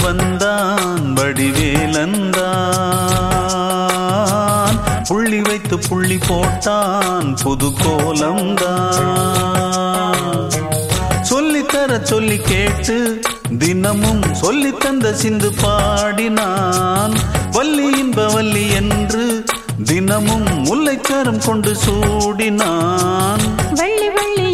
வந்தான் வடிவேலந்தான். புள்ளி வைத்து புள்ளி போட்டான் புது கோலம்தான் சொல்லித்தர சொல்லி கேட்டு தினமும் சொல்லி தந்த சிந்து பாடினான். வள்ளி இன்ப வள்ளி என்று தினமும் முல்லைக்காரம் கொண்டு சூடினான். வள்ளி வள்ளி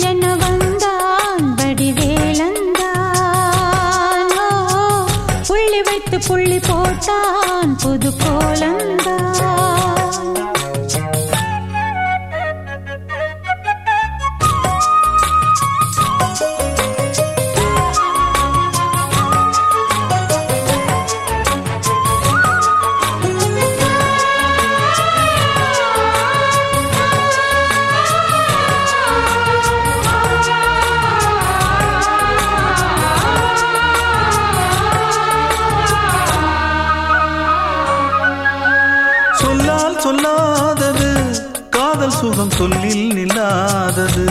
புள்ளி போட்டான் புது கோலம் சொல்லாதது. காதல் சுகம் சொல்லில் நில்லாதது.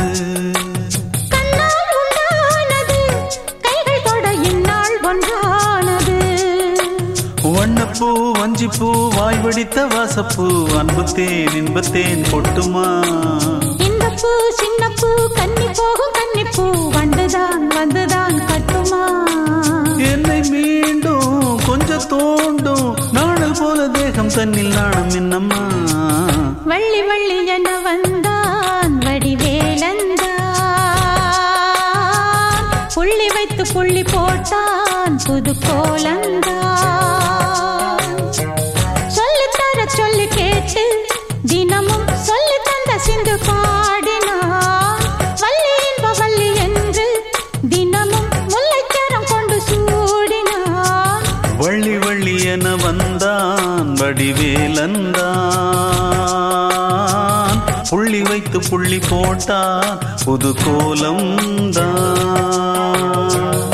வண்ணப்பூ வஞ்சிப்பூ வாய் வெடித்த வாசப்பூ அன்புத்தேன் இன்பத்தேன் பொட்டுமா இந்த பூ சின்ன பூ கன்னி போகும் கன்னி பூ வந்துதான் வந்துதான் கட்டுமா? என்னை மீண்டும் கொஞ்சம் தோண்டும். தேகம் நாணம் என்னம்மா? வள்ளி வள்ளி என வந்தான் வடிவேலந்தான். புள்ளி வைத்து புள்ளி போட்டான் புது கோலந்தான் வடிவேலந்தான் புள்ளி வைத்து புள்ளி போட்டான் புது கோலம்தான். வந்தால்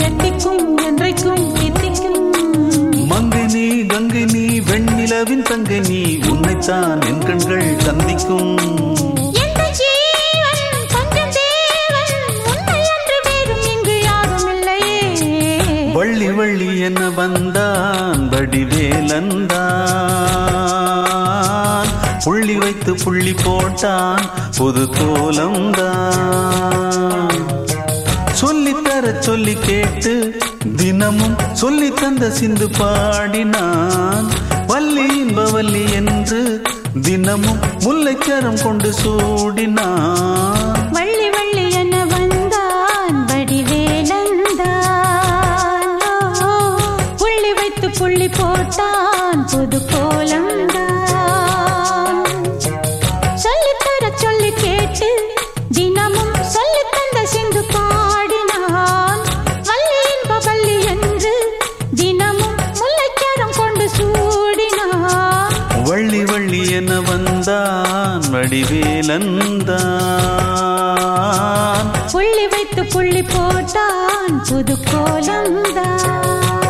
எத்திக்கும் மங்கை நீ கங்கை நீ வெண்ணிலவின் தங்கை நீ உன்னைத்தான் என் கண்கள் சந்திக்கும் வந்தான் வடிவேலந்தான். புள்ளி வைத்து புள்ளி போட்டான் புது கோலம்தான் சொல்லித்தர சொல்லி கேட்டு தினமும் சொல்லி தந்த சிந்து பாடினான். வள்ளி இன்பவல்லி என்று தினமும் முல்லைச்சரம் கொண்டு சூடினான். கேட்டு தினமும் சொல்லி தந்த சிந்து பாடினான். வள்ளி இன்ப வள்ளி என்று தினமும் முல்லைச்சரம் கொண்டு சூடினான். வள்ளி வள்ளி என வந்தான் வடிவேலந்தான். புள்ளி வைத்து புள்ளி போட்டான் புது கோலம்தான்